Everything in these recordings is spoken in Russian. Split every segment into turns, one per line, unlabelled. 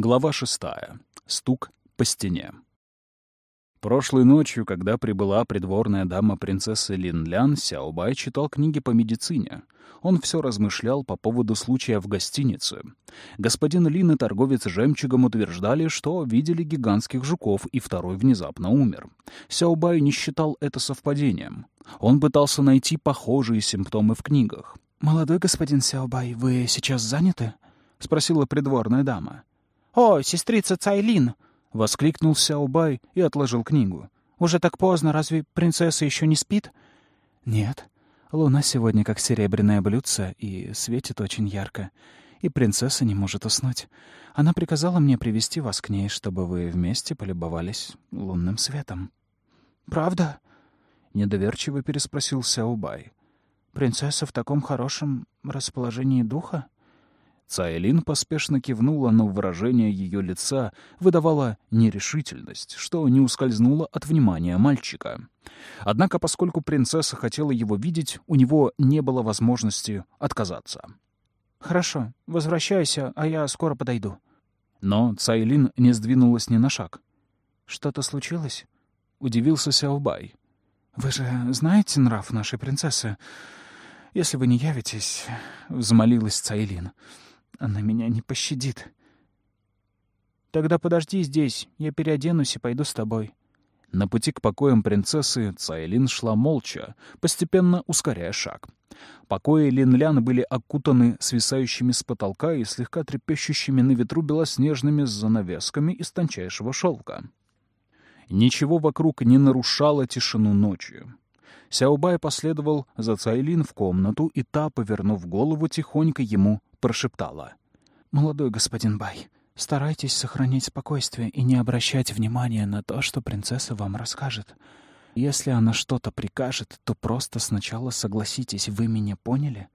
Глава шестая. Стук по стене. Прошлой ночью, когда прибыла придворная дама принцессы Линлян, Сяобай читал книги по медицине. Он все размышлял по поводу случая в гостинице. Господин Лин и торговец жемчугом утверждали, что видели гигантских жуков, и второй внезапно умер. Сяобай не считал это совпадением. Он пытался найти похожие симптомы в книгах.
«Молодой господин Сяобай, вы сейчас заняты?» — спросила придворная дама.
«О, сестрица Цайлин!»
— воскликнул Сяобай и отложил книгу.
«Уже так поздно, разве принцесса еще не спит?»
«Нет. Луна сегодня как серебряное блюдце и светит очень ярко. И принцесса не может уснуть. Она приказала мне привести вас к ней, чтобы вы вместе полюбовались лунным светом».
«Правда?»
— недоверчиво переспросил Сяобай.
«Принцесса в таком хорошем расположении духа?»
Цайлин поспешно кивнула, но выражение ее лица выдавало нерешительность, что не ускользнуло от внимания мальчика. Однако, поскольку принцесса хотела его видеть, у него не было возможности отказаться.
«Хорошо, возвращайся, а я скоро подойду».
Но Цайлин не сдвинулась ни на шаг.
«Что-то случилось?»
— удивился Сяобай.
«Вы же знаете нрав нашей принцессы? Если вы не явитесь...» — взмолилась Цайлин. Она меня не пощадит.
Тогда подожди здесь, я переоденусь и пойду с тобой.
На пути к покоям принцессы Цайлин шла молча, постепенно ускоряя шаг. Покои Линлян были окутаны свисающими с потолка и слегка трепещущими на ветру белоснежными занавесками из тончайшего шелка. Ничего вокруг не нарушало тишину ночи. Сяобай последовал за Цайлин в комнату, и та, повернув голову, тихонько ему прошептала.
«Молодой господин Бай, старайтесь сохранять спокойствие и не обращать внимания на то, что принцесса вам расскажет. Если она что-то прикажет, то просто сначала согласитесь, вы меня поняли?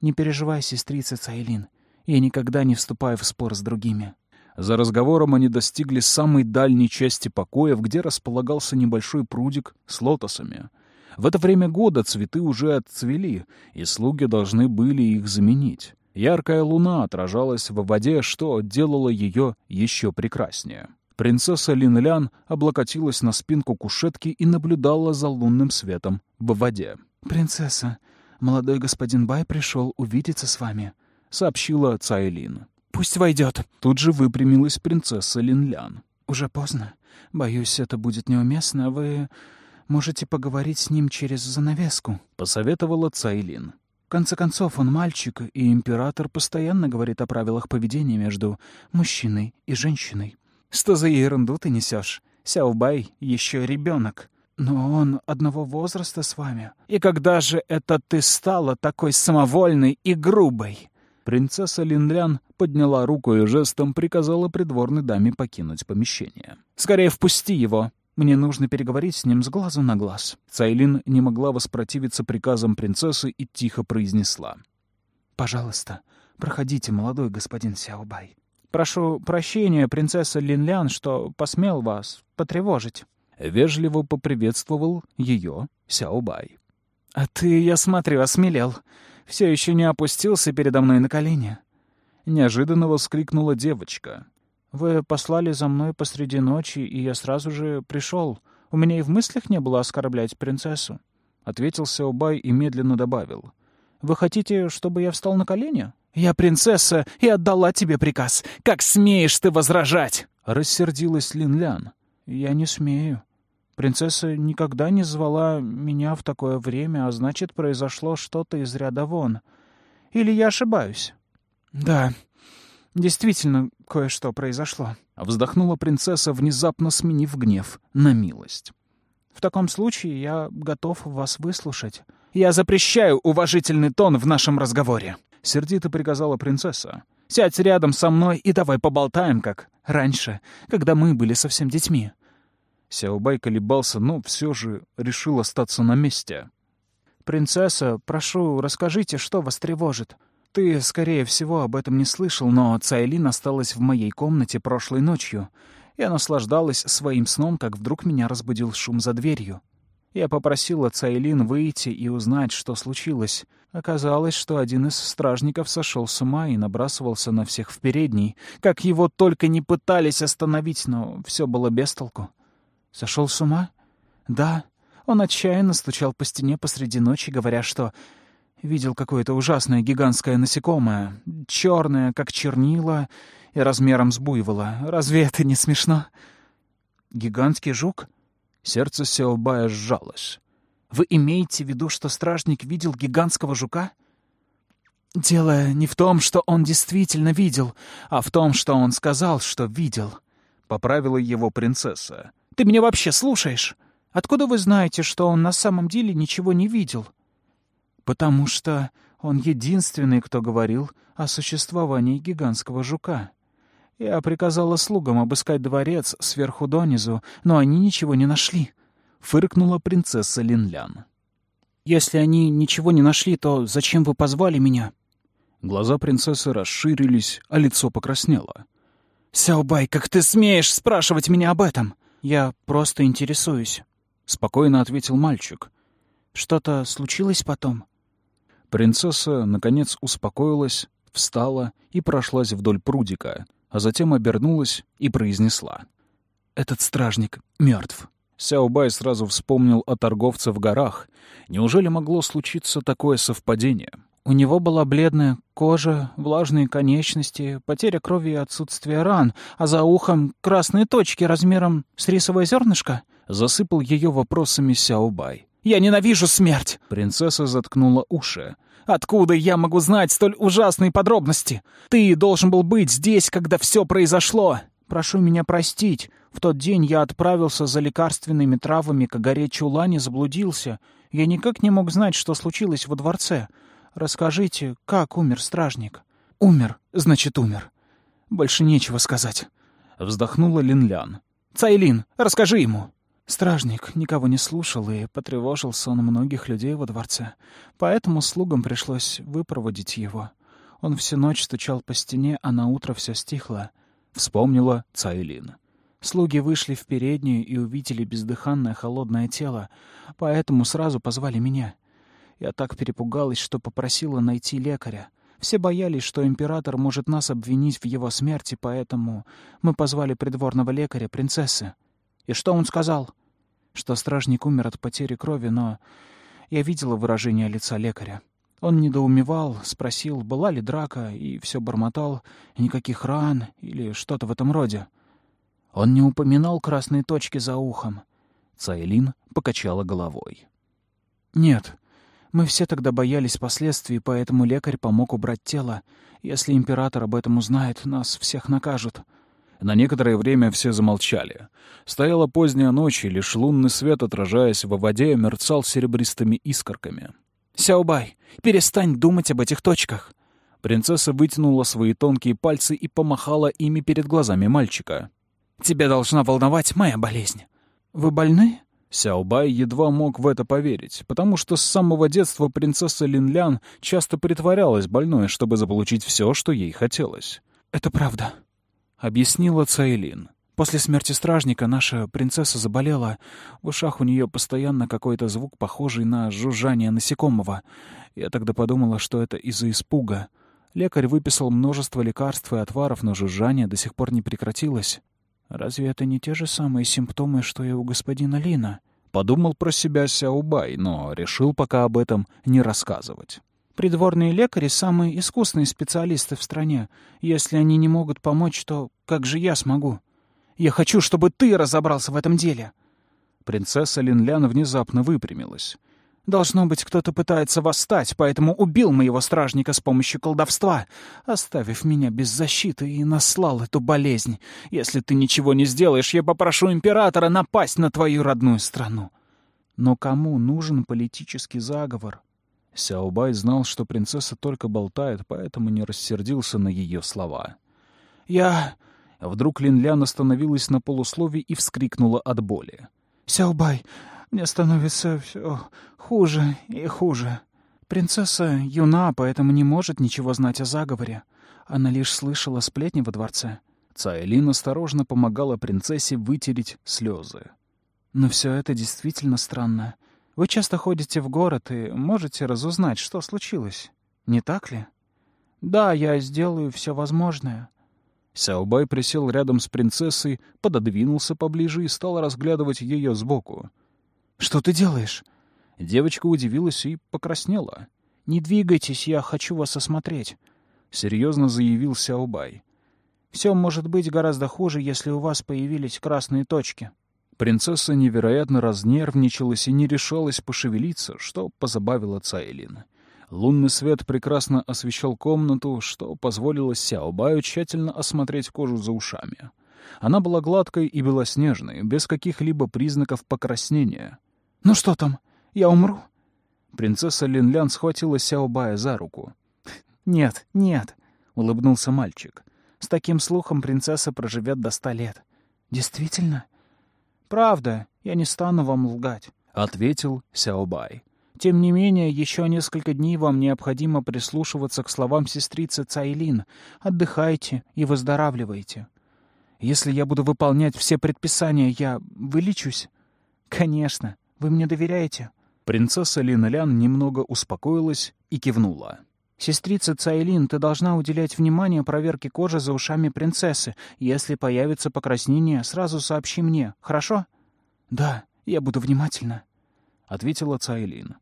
Не переживай, сестрица Цайлин, я никогда не вступаю в спор с другими».
За разговором они достигли самой дальней части покоев, где располагался небольшой прудик с лотосами — в это время года цветы уже отцвели, и слуги должны были их заменить. Яркая луна отражалась в воде, что делало ее еще прекраснее. Принцесса Линлян облокотилась на спинку кушетки и наблюдала за лунным светом в воде.
«Принцесса, молодой господин Бай пришел увидеться с вами», — сообщила Цайлин.
«Пусть войдет».
Тут же выпрямилась принцесса Линлян.
«Уже поздно. Боюсь, это будет неуместно. Вы Можете поговорить с ним через занавеску», — посоветовала Цайлин. «В конце концов, он мальчик, и император постоянно говорит о правилах поведения между мужчиной и женщиной».
«Что за ерунду ты несешь? Сяобай еще ребенок.
Но он одного возраста с вами.
И когда же это ты стала такой самовольной и грубой?»
Принцесса Линлян подняла руку и жестом приказала придворной даме покинуть помещение.
«Скорее впусти его!»
Мне нужно переговорить с ним с глазу на глаз».
Цайлин не могла воспротивиться приказам принцессы и тихо произнесла.
«Пожалуйста, проходите, молодой господин Сяобай».
«Прошу прощения, принцесса Линлян, что посмел вас потревожить».
Вежливо поприветствовал ее Сяобай.
«А ты, я смотрю, осмелел. Все еще не опустился передо мной на колени».
Неожиданно воскликнула девочка.
Вы послали за мной посреди ночи, и я сразу же пришел. У меня и в мыслях не было оскорблять принцессу. Ответил Сяобай и медленно добавил. «Вы хотите, чтобы я встал на колени?» «Я принцесса и отдала тебе приказ. Как смеешь ты возражать?»
Рассердилась Линлян.
«Я не смею. Принцесса никогда не звала меня в такое время, а значит, произошло что-то из ряда вон. Или я ошибаюсь?» «Да, Действительно, кое-что произошло.
Вздохнула принцесса, внезапно сменив гнев на милость.
В таком случае я готов вас выслушать. Я запрещаю уважительный тон в нашем разговоре.
Сердито приказала принцесса.
Сядь рядом со мной и давай поболтаем, как раньше, когда мы были совсем детьми.
Сяобай колебался, но все же решил остаться на месте.
«Принцесса, прошу, расскажите, что вас тревожит. Ты, скорее всего, об этом не слышал, но Цайлин осталась в моей комнате прошлой ночью. Я наслаждалась своим сном, как вдруг меня разбудил шум за дверью. Я попросила Цайлин выйти и узнать, что случилось. Оказалось, что один из стражников сошел с ума и набрасывался на всех в передней. Как его только не пытались остановить, но все было без толку. Сошел с ума? Да. Он отчаянно стучал по стене посреди ночи, говоря, что видел какое-то ужасное гигантское насекомое, черное, как чернила, и размером с буйвола. Разве это не смешно? Гигантский жук? Сердце Сеобая сжалось. Вы имеете в виду, что стражник видел гигантского жука? Дело не в том, что он действительно видел, а в том, что он сказал, что видел. Поправила его принцесса. Ты меня вообще слушаешь? Откуда вы знаете, что он на самом деле ничего не видел? Потому что он единственный, кто говорил о существовании гигантского жука. Я приказала слугам обыскать дворец сверху донизу, но они ничего не нашли фыркнула принцесса Линлян. «Если они ничего не нашли, то зачем вы позвали меня?»
Глаза принцессы расширились, а лицо покраснело.
«Сяобай, как ты смеешь спрашивать меня об этом?» «Я просто интересуюсь», — спокойно ответил мальчик. «Что-то случилось потом?»
Принцесса, наконец, успокоилась, встала и прошлась вдоль прудика, а затем обернулась и произнесла. «Этот стражник мертв. Сяобай сразу вспомнил о торговце в горах. Неужели могло случиться такое совпадение?
У него была бледная кожа, влажные конечности, потеря крови и отсутствие ран, а за ухом красные точки размером с рисовое зернышко?
Засыпал ее вопросами Сяобай.
«Я ненавижу смерть!»
Принцесса заткнула уши.
«Откуда я могу знать столь ужасные подробности? Ты должен был быть здесь, когда все произошло!» «Прошу меня простить. В тот день я отправился за лекарственными травами к горе Чулане, заблудился. Я никак не мог знать, что случилось во дворце. Расскажите, как умер стражник?» «Умер, значит, умер. Больше нечего сказать».
Вздохнула Линлян.
«Цайлин, расскажи ему!» Стражник никого не слушал, и потревожил сон многих людей во дворце. Поэтому слугам пришлось выпроводить его. Он всю ночь стучал по стене, а на утро все стихло. Вспомнила Цайлин. Слуги вышли в переднюю и увидели бездыханное холодное тело, поэтому сразу позвали меня. Я так перепугалась, что попросила найти лекаря. Все боялись, что император может нас обвинить в его смерти, поэтому мы позвали придворного лекаря, принцессы. И что он сказал? Что стражник умер от потери крови, но я видела выражение лица лекаря. Он недоумевал, спросил, была ли драка, и все бормотал, никаких ран или что-то в этом роде. Он не упоминал красные точки за ухом.
Цайлин покачала головой.
«Нет, мы все тогда боялись последствий, поэтому лекарь помог убрать тело. Если император об этом узнает, нас всех накажут».
На некоторое время все замолчали. Стояла поздняя ночь, и лишь лунный свет, отражаясь во воде, мерцал серебристыми искорками.
«Сяобай, перестань думать об этих точках!»
Принцесса вытянула свои тонкие пальцы и помахала ими перед глазами мальчика.
Тебя должна волновать моя болезнь. Вы больны?»
Сяобай едва мог в это поверить, потому что с самого детства принцесса Линлян часто притворялась больной, чтобы заполучить все, что ей хотелось.
«Это правда», — объяснила Цайлин. «После смерти стражника наша принцесса заболела. В ушах у нее постоянно какой-то звук, похожий на жужжание насекомого. Я тогда подумала, что это из-за испуга. Лекарь выписал множество лекарств и отваров, но жужжание до сих пор не прекратилось. Разве это не те же самые симптомы, что и у господина Лина?
Подумал про себя Сяубай, но решил пока об этом не рассказывать.
Придворные лекари — самые искусные специалисты в стране. Если они не могут помочь, то как же я смогу? Я хочу, чтобы ты разобрался в этом деле.
Принцесса Линлян внезапно выпрямилась.
Должно быть, кто-то пытается восстать, поэтому убил моего стражника с помощью колдовства, оставив меня без защиты и наслал эту болезнь. Если ты ничего не сделаешь, я попрошу императора напасть на твою родную страну. Но кому нужен политический заговор?
Сяобай знал, что принцесса только болтает, поэтому не рассердился на ее слова.
«Я...»
Вдруг Линлян остановилась на полуслове и вскрикнула от боли.
«Сяобай, мне становится все хуже и хуже. Принцесса юна, поэтому не может ничего знать о заговоре. Она лишь слышала сплетни во дворце.
Цайлин осторожно помогала принцессе вытереть слезы.
Но все это действительно странно. Вы часто ходите в город и можете разузнать, что случилось. Не так ли? Да, я сделаю все возможное.
Сяобай присел рядом с принцессой, пододвинулся поближе и стал разглядывать ее сбоку.
«Что ты делаешь?»
Девочка удивилась и покраснела.
«Не двигайтесь, я хочу вас осмотреть», —
серьезно заявил Сяобай.
«Все может быть гораздо хуже, если у вас появились красные точки».
Принцесса невероятно разнервничалась и не решалась пошевелиться, что позабавило Цайлин. Лунный свет прекрасно освещал комнату, что позволило Сяобаю тщательно осмотреть кожу за ушами. Она была гладкой и белоснежной, без каких-либо признаков покраснения.
«Ну что там? Я умру?»
Принцесса Линлян схватила Сяобая за руку.
«Нет, нет», — улыбнулся мальчик. «С таким слухом принцесса проживет до ста лет». «Действительно?» «Правда, я не стану вам лгать», —
ответил Сяобай.
Тем не менее, еще несколько дней вам необходимо прислушиваться к словам сестрицы Цайлин. Отдыхайте и выздоравливайте. Если я буду выполнять все предписания, я вылечусь? Конечно. Вы мне доверяете?
Принцесса Линлян немного успокоилась и кивнула.
«Сестрица Цайлин, ты должна уделять внимание проверке кожи за ушами принцессы. Если появится покраснение, сразу сообщи мне, хорошо?» «Да, я буду внимательна», — ответила Цайлин.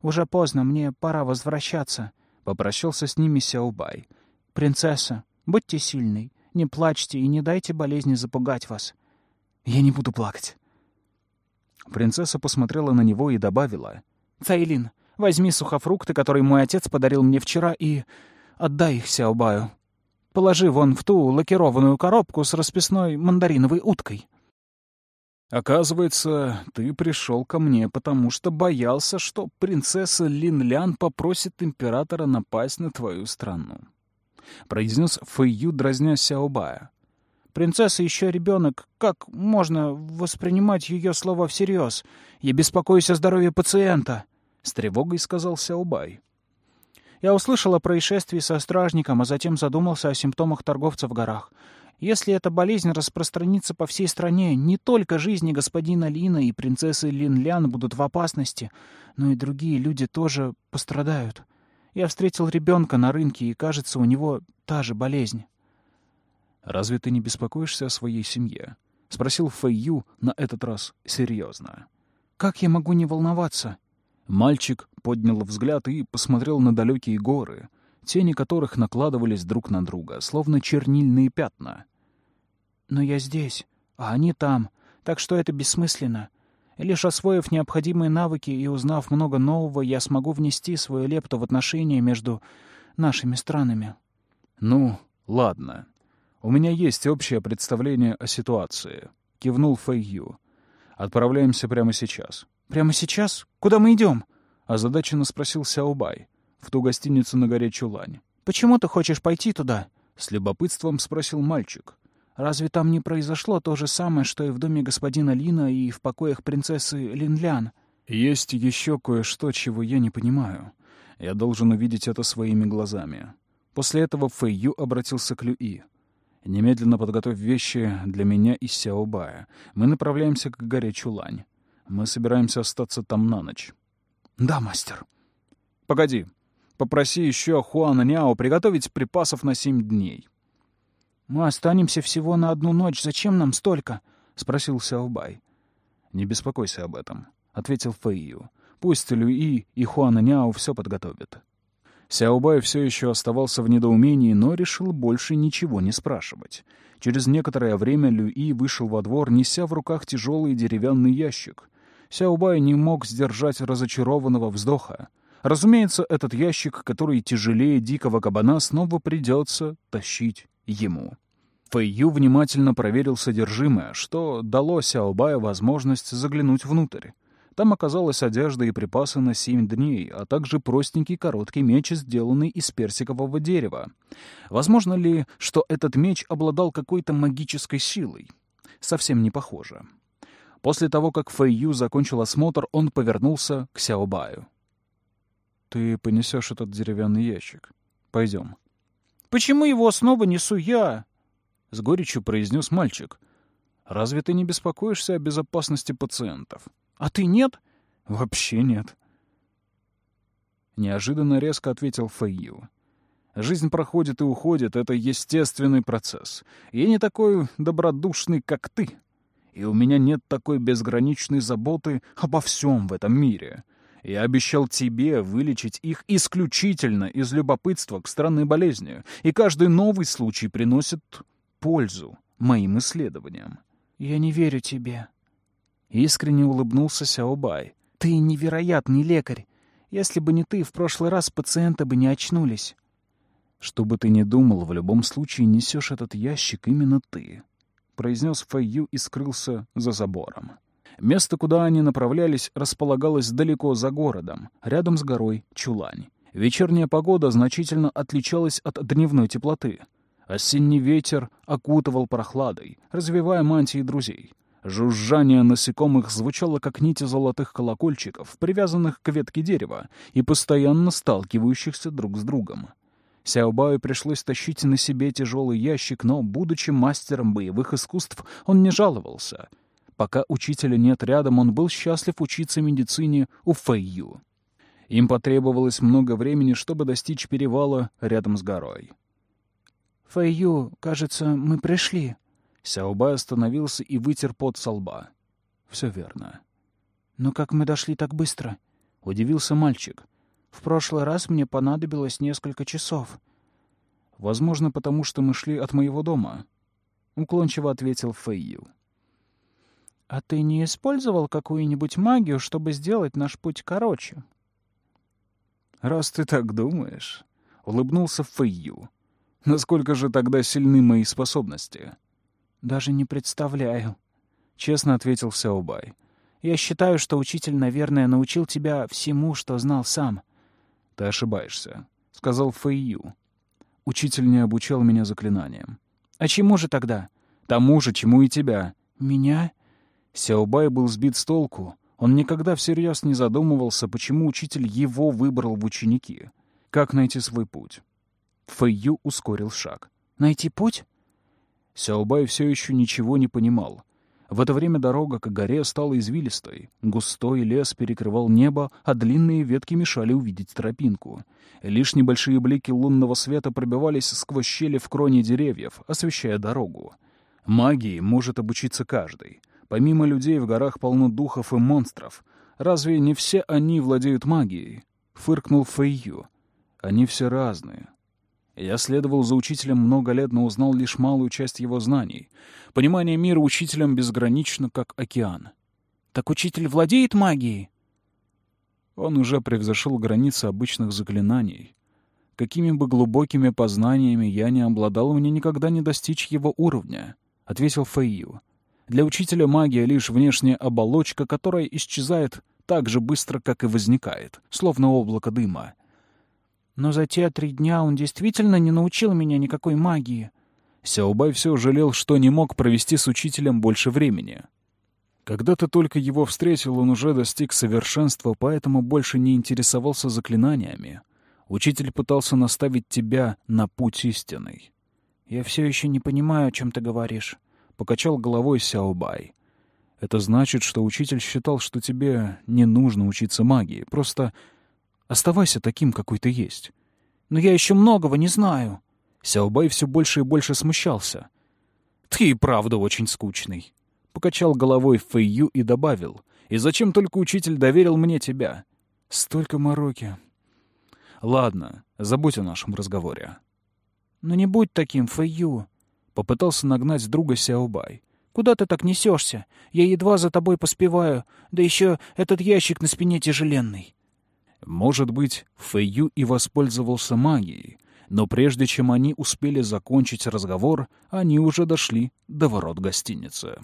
«Уже поздно, мне пора возвращаться», — попрощался с ними Сяубай. «Принцесса, будьте сильной, не плачьте и не дайте болезни запугать вас». «Я не буду плакать».
Принцесса посмотрела на него и добавила.
«Цайлин, возьми сухофрукты, которые мой отец подарил мне вчера, и отдай их Сяобаю. Положи вон в ту лакированную коробку с расписной мандариновой уткой».
«Оказывается, ты пришел ко мне, потому что боялся, что принцесса Линлян попросит императора напасть на твою страну», — произнес Фэйю, дразня Сяобая.
«Принцесса еще ребенок. Как можно воспринимать ее слова всерьез? Я беспокоюсь о здоровье пациента», — с тревогой сказал Сяобай. Я услышал о происшествии со стражником, а затем задумался о симптомах торговца в горах. Если эта болезнь распространится по всей стране, не только жизни господина Лина и принцессы Линлян будут в опасности, но и другие люди тоже пострадают. Я встретил ребенка на рынке, и, кажется, у него та же болезнь.
«Разве ты не беспокоишься о своей семье?» — спросил Фэйю на этот раз серьезно.
«Как я могу не волноваться?»
Мальчик поднял взгляд и посмотрел на далекие горы, тени которых накладывались друг на друга, словно чернильные пятна.
«Но я здесь, а они там, так что это бессмысленно. Лишь освоив необходимые навыки и узнав много нового, я смогу внести свою лепту в отношения между нашими странами».
«Ну, ладно. У меня есть общее представление о ситуации», — кивнул Фэйю. «Отправляемся прямо сейчас».
«Прямо сейчас? Куда мы идем?»
— озадаченно спросил Сяобай в ту гостиницу на горе Чулань.
«Почему ты хочешь пойти туда?»
— с любопытством спросил мальчик.
«Разве там не произошло то же самое, что и в доме господина Лина и в покоях принцессы Линлян?»
«Есть еще кое-что, чего я не понимаю. Я должен увидеть это своими глазами». После этого Фэйю обратился к Люи. «Немедленно подготовь вещи для меня и Сяобая. Мы направляемся к горе Чулань. Мы собираемся остаться там на ночь».
«Да, мастер».
«Погоди», Попроси еще Хуана Няо приготовить припасов на семь дней».
«Мы останемся всего на одну ночь. Зачем нам столько?» — спросил Сяобай.
«Не беспокойся об этом», — ответил Фэйю. «Пусть Люи и Хуана Няо все подготовят». Сяобай все еще оставался в недоумении, но решил больше ничего не спрашивать. Через некоторое время Люи вышел во двор, неся в руках тяжелый деревянный ящик. Сяобай не мог сдержать разочарованного вздоха. Разумеется, этот ящик, который тяжелее дикого кабана, снова придется тащить ему. Фэйю внимательно проверил содержимое, что дало Сяобаю возможность заглянуть внутрь. Там оказалась одежда и припасы на семь дней, а также простенький короткий меч, сделанный из персикового дерева. Возможно ли, что этот меч обладал какой-то магической силой? Совсем не похоже. После того, как Фэйю закончил осмотр, он повернулся к Сяобаю. Ты понесешь этот деревянный ящик. Пойдем.
Почему его снова несу я?
С горечью произнес мальчик. Разве ты не беспокоишься о безопасности пациентов?
А ты нет?
«Вообще нет». Неожиданно резко ответил Фэйю. Жизнь проходит и уходит, это естественный процесс. Я не такой добродушный, как ты. И у меня нет такой безграничной заботы обо всем в этом мире. Я обещал тебе вылечить их исключительно из любопытства к странной болезни, и каждый новый случай приносит пользу моим исследованиям.
«Я не верю тебе», —
искренне улыбнулся Сяобай.
«Ты невероятный лекарь. Если бы не ты, в прошлый раз пациенты бы не очнулись».
«Что бы ты ни думал, в любом случае несешь этот ящик именно ты», — произнес Фэйю и скрылся за забором. Место, куда они направлялись, располагалось далеко за городом, рядом с горой Чулань. Вечерняя погода значительно отличалась от дневной теплоты. Осенний ветер окутывал прохладой, развивая мантии друзей. Жужжание насекомых звучало, как нити золотых колокольчиков, привязанных к ветке дерева и постоянно сталкивающихся друг с другом. Сяобаю пришлось тащить на себе тяжелый ящик, но, будучи мастером боевых искусств, он не жаловался. Пока учителя нет рядом, он был счастлив учиться медицине у Фэйю. Им потребовалось много времени, чтобы достичь перевала рядом с горой.
«Фэйю, кажется, мы пришли».
Сяобай остановился и вытер пот со лба. «Все верно».
«Но как мы дошли так быстро?»
— удивился мальчик.
В прошлый раз мне понадобилось несколько часов.
Возможно, потому что мы шли от моего дома, уклончиво ответил Фэйю.
А ты не использовал какую-нибудь магию, чтобы сделать наш путь короче?
Раз ты так думаешь, улыбнулся Фэйю. Насколько же тогда сильны мои способности?
Даже не представляю, честно ответил Сяобай. Я считаю, что учитель, наверное, научил тебя всему, что знал сам.
«Ты ошибаешься», — сказал Фэйю. «Учитель не обучал меня заклинаниям».
«А чему же тогда?»
«Тому же, чему и тебя».
«Меня?»
Сяобай был сбит с толку. Он никогда всерьез не задумывался, почему учитель его выбрал в ученики. Как найти свой путь? Фэйю ускорил шаг.
«Найти путь?»
Сяобай все еще ничего не понимал. В это время дорога к горе стала извилистой. Густой лес перекрывал небо, а длинные ветки мешали увидеть тропинку. Лишь небольшие блики лунного света пробивались сквозь щели в кроне деревьев, освещая дорогу. Магии может обучиться каждый. Помимо людей в горах полно духов и монстров. Разве не все они владеют магией? Фыркнул Фэйю. Они все разные. Я следовал за учителем много лет, но узнал лишь малую часть его знаний. Понимание мира учителем безгранично, как океан.
Так учитель владеет магией?
Он уже превзошел границы обычных заклинаний. Какими бы глубокими познаниями я не обладал, мне никогда не достичь его уровня, — ответил Фэйю. Для учителя магия — лишь внешняя оболочка, которая исчезает так же быстро, как и возникает, словно облако дыма.
Но за те три дня он действительно не научил меня никакой магии.
Сяобай все жалел, что не мог провести с учителем больше времени. Когда ты только его встретил, он уже достиг совершенства, поэтому больше не интересовался заклинаниями. Учитель пытался наставить тебя на путь истинный.
«Я все еще не понимаю, о чем ты говоришь», —
покачал головой Сяобай. «Это значит, что учитель считал, что тебе не нужно учиться магии. Просто Оставайся таким, какой ты есть.
Но я еще многого не знаю.
Сяобай все больше и больше смущался. Ты и правда очень скучный. Покачал головой Фэйю и добавил. И зачем только учитель доверил мне тебя? Столько мороки. Ладно, забудь о нашем разговоре.
Но не будь таким, Фэйю.
Попытался нагнать друга Сяобай.
Куда ты так несешься? Я едва за тобой поспеваю. Да еще этот ящик на спине тяжеленный.
Может быть, Фэйю и воспользовался магией, но прежде чем они успели закончить разговор, они уже дошли до ворот гостиницы.